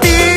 ti.